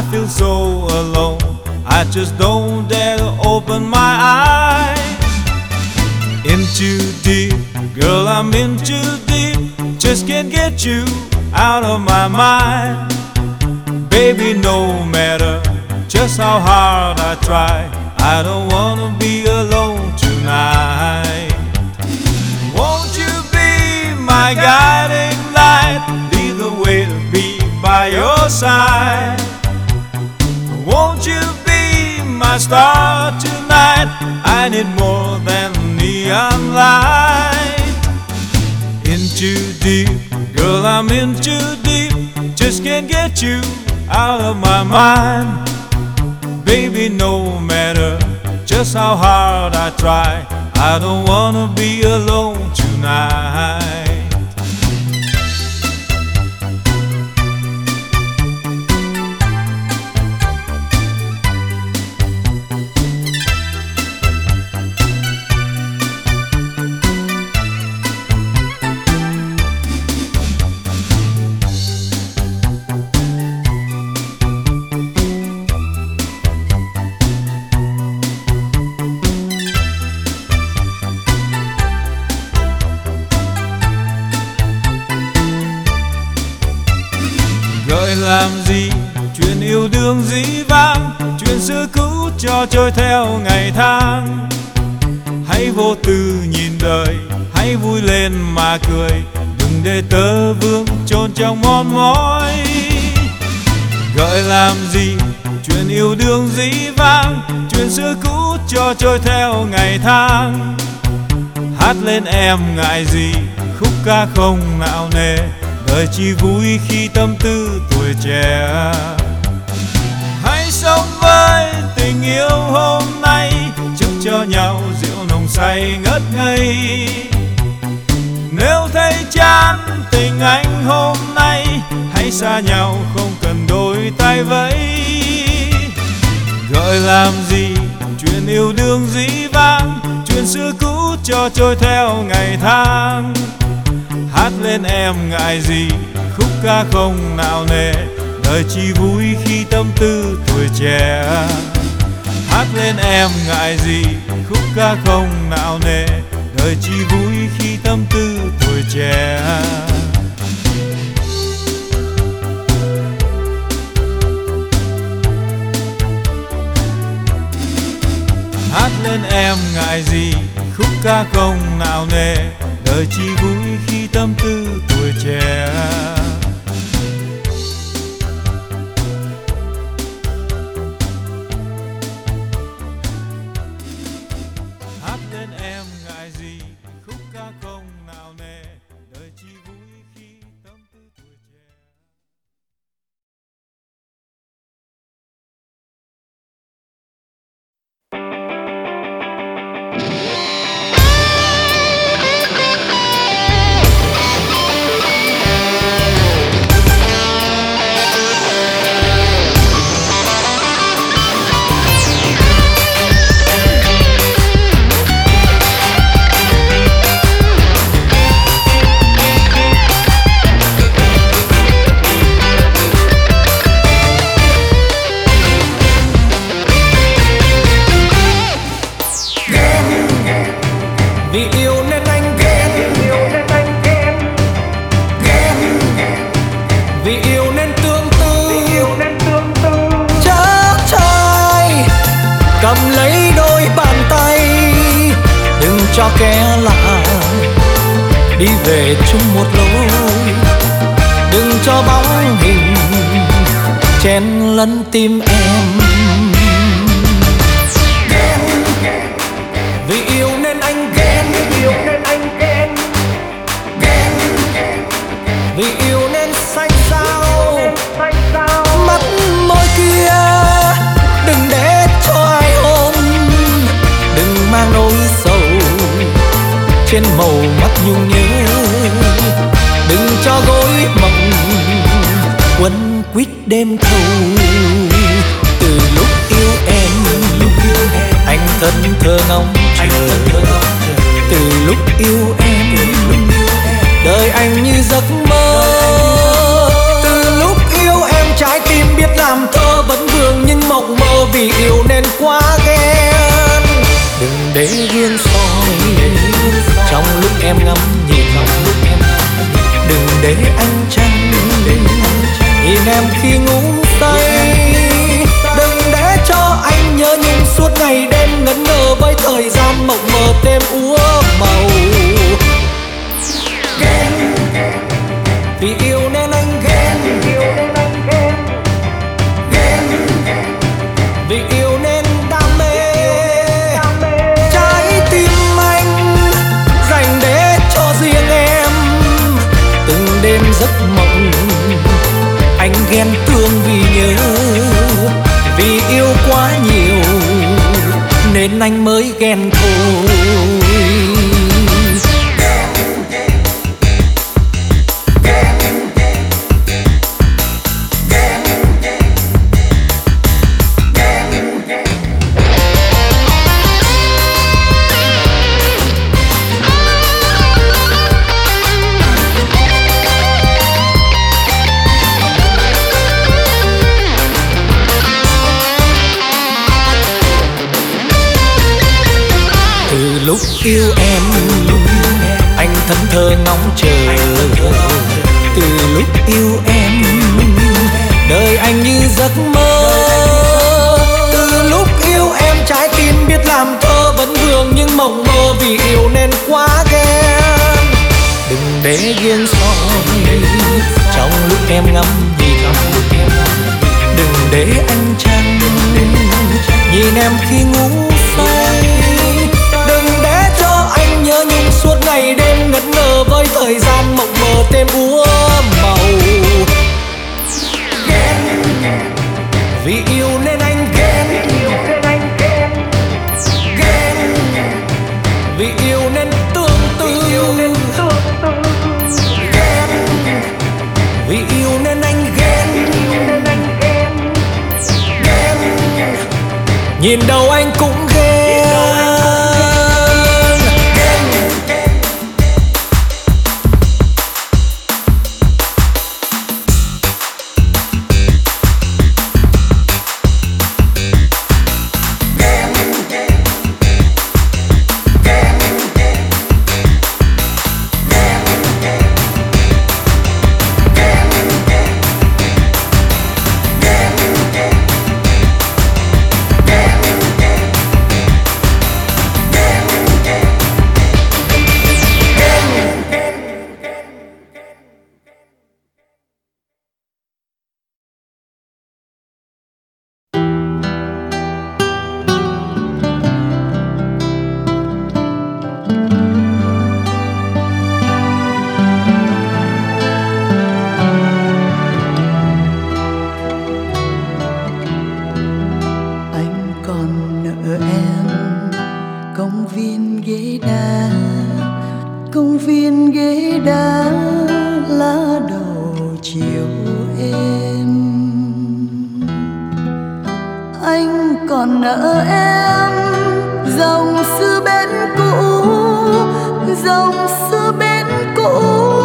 I feel so alone. I just don't dare to open my eyes. In too deep, girl, I'm in too deep. Just can't get you out of my mind. Baby, no matter just how hard I try, I don't wanna be alone tonight. Won't you be my guiding light? Lead the way to be by your side. Won't you be my star tonight? I need more than neon light. In too deep, girl, I'm in too deep. Just can't get you out of my mind. Baby, no matter just how hard I try, I don't wanna be alone tonight. Làm gì? Chuyện yêu đương dĩ vãng chuyện xưa cũ cho trôi theo ngày tháng. Hãy vô tư nhìn đời, hãy vui lên mà cười. Đừng để tơ vương chôn trong mòn mỏi. Gợi làm gì? Chuyện yêu đương dĩ vãng chuyện xưa cũ cho trôi theo ngày tháng. Hát lên em ngại gì, khúc ca không nạo nề thời chỉ vui khi tâm tư tuổi trẻ. Hãy sống với tình yêu hôm nay, chúc cho nhau rượu nồng say ngất ngây. Nếu thấy chán tình anh hôm nay, hãy xa nhau, không cần đôi tay vẫy. Gợi làm gì, chuyện yêu đương dĩ vãng chuyện xưa cũ cho trôi theo ngày tháng hát lên em ngại gì, khúc ca không nào nề. Đời chỉ vui khi tâm tư tuổi trẻ. Hát lên em ngại gì, khúc ca không nào nề. Đời chỉ vui khi tâm tư tuổi trẻ. Hát lên em ngại gì, khúc ca không nào nề đời chỉ vui khi tâm tư tuổi trẻ. Về chung một lối. Đừng cho bóng hình chen lấn tim em. Vì yêu nên anh ghen. Ghen, vì yêu nên xanh sao. Mắt môi kia, đừng để cho ai ôm. Đừng mang nỗi sầu trên màu mắt nhung nhớ. quyết đêm thâu từ lúc yêu em, anh thân thơ ngóng chờ. Từ lúc yêu em, đời anh như giấc mơ. Từ lúc yêu em, trái tim biết làm thơ vẫn vương nhưng mộng mơ vì yêu nên quá ghen. Đừng để gương soi trong lúc em ngắm nhìn. Đừng để anh trăng tìm em khi ngủ say. Đừng để cho anh nhớ nhung suốt ngày đêm ngẩn ngơ với thời gian mộng mơ đêm uống nên anh mới ghen thôi. Yêu em. Đời anh như giấc mơ. Từ lúc yêu em, trái tim biết làm thơ vẫn vương nhưng mộng mơ vì yêu nên quá ghen. Đừng để ghen soi. Trong lúc em ngắm nhìn, đừng để anh chăn. Nhìn em khi ngủ say. Đừng để cho anh nhớ nhung suốt ngày đêm ngất ngơ với thời gian mộng mơ thêm u. vì yêu nên tương tư. Ghen. Vì yêu nên anh ghen. Ghen. Nhìn đâu anh cũng viên ghế đá, công viên ghế đá, lá đầu chiều êm. Anh còn nợ em, dòng xưa bên cũ, dòng xưa bên cũ.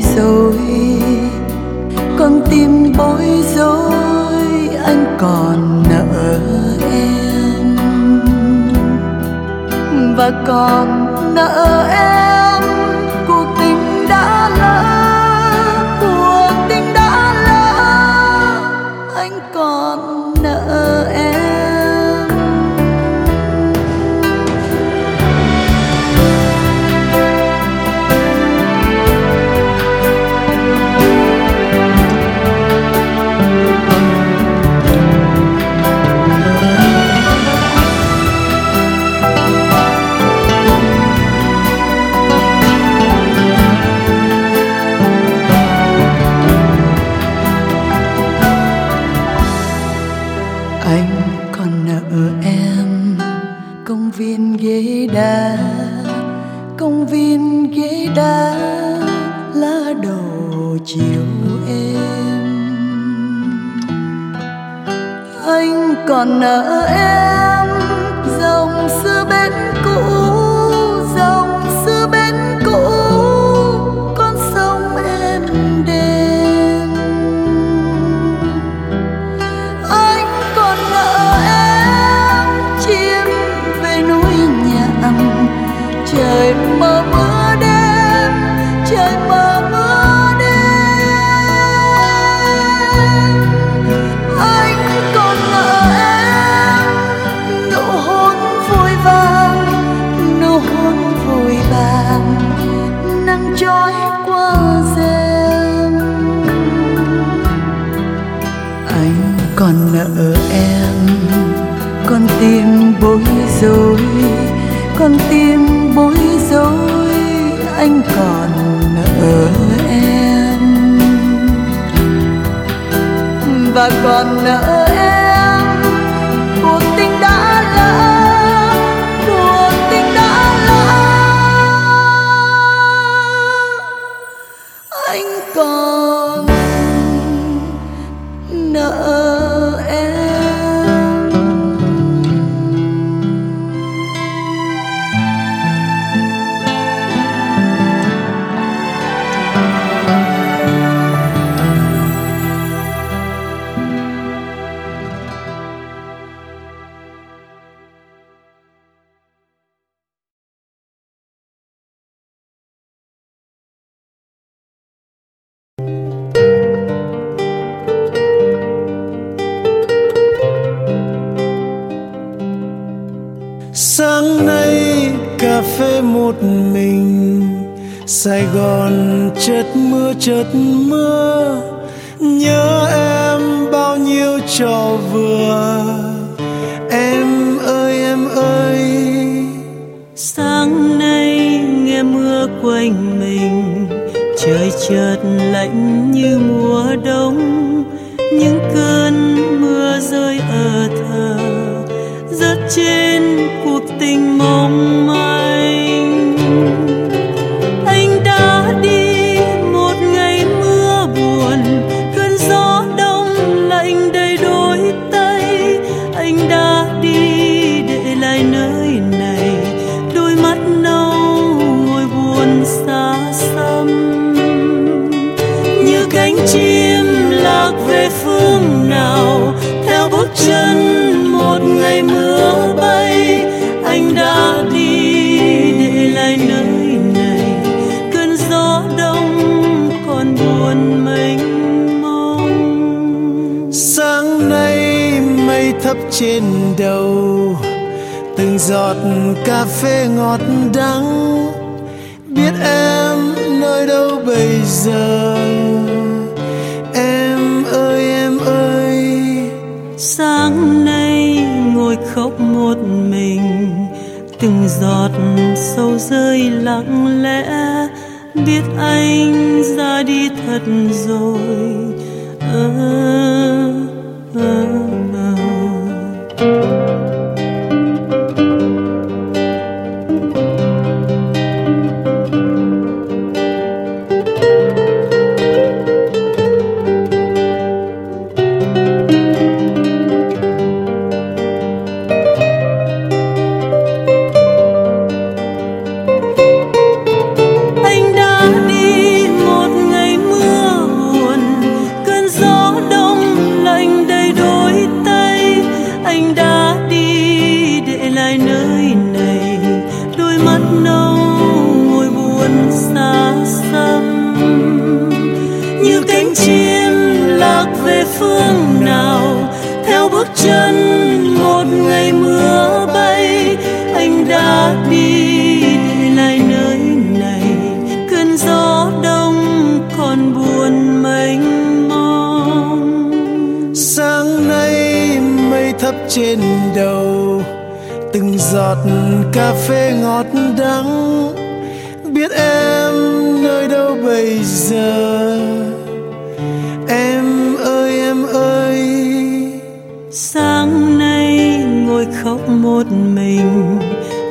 Rồi, bối rối con tim bối rối anh còn nợ em. Và còn ghế đá công viên ghế đá, lá đầu chiều em anh còn nợ em, dòng xưa bên cũ phê một mình. Sài gòn chợt mưa chợt mưa. Nhớ em bao nhiêu trò vừa. Em ơi em ơi. Sáng nay nghe mưa quanh mình. Trời chợt lạnh như mùa đông. Những cơn mưa rơi ở thờ. Rớt trên cuộc tình mong sáng nay mây thấp trên đầu từng giọt cà phê ngọt đắng. Biết em nơi đâu bây giờ? Em ơi em ơi sáng nay ngồi khóc một mình từng giọt sâu rơi lặng lẽ. Biết anh ra đi thật rồi ơ. à, 了 chân một ngày mưa bay, anh đã đi để lại nơi này. Cơn gió đông còn buồn mênh mông. Sáng nay mây thấp trên đầu, từng giọt cà phê ngọt đắng. Biết em nơi đâu bây giờ? Một mình.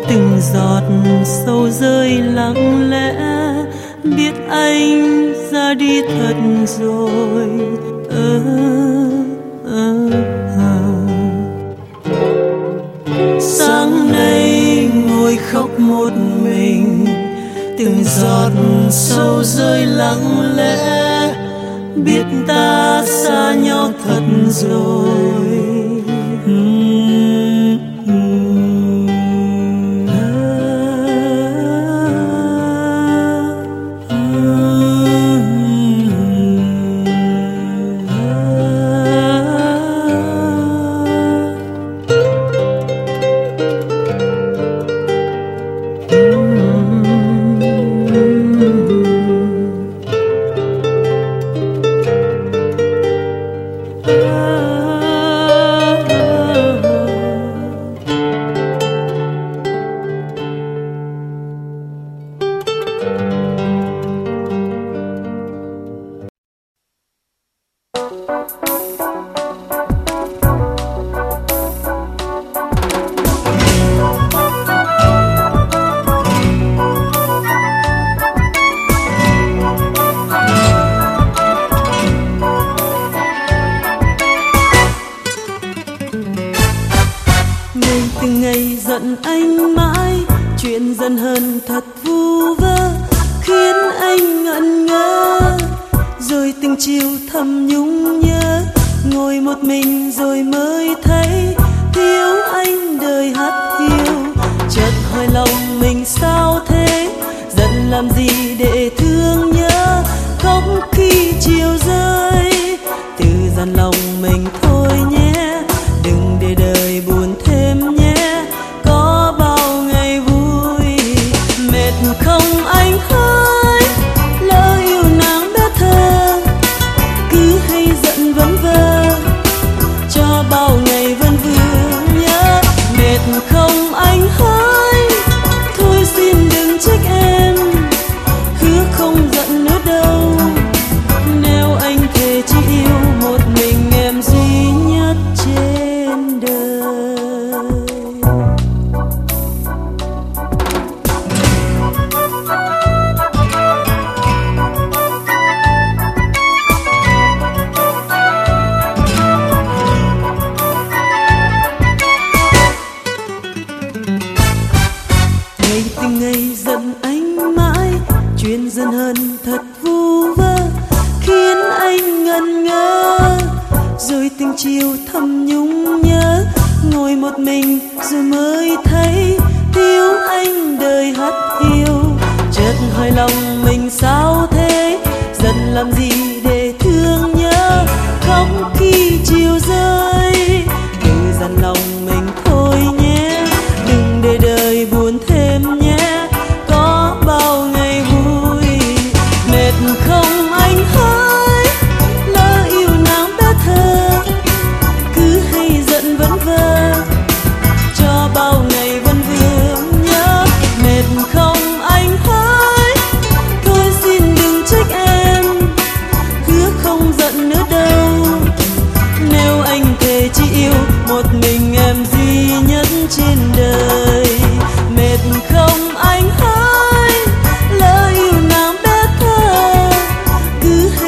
Từng giọt sâu rơi lặng lẽ, biết anh ra đi thật rồi. Ơ ơ sáng nay ngồi khóc một mình. Từng giọt sâu rơi lặng lẽ, biết ta xa nhau thật rồi. chuyện dần hơn thật vu vơ, khiến anh ngẩn ngơ. Rồi từng chiều thầm nhung nhớ, ngồi một mình rồi mới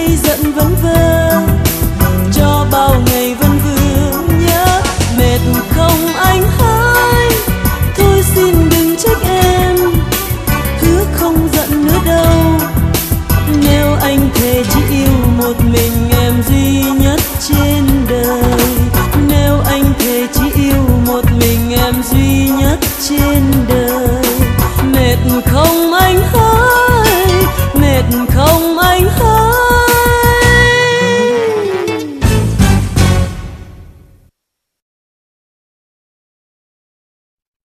hay giận vâng vơ.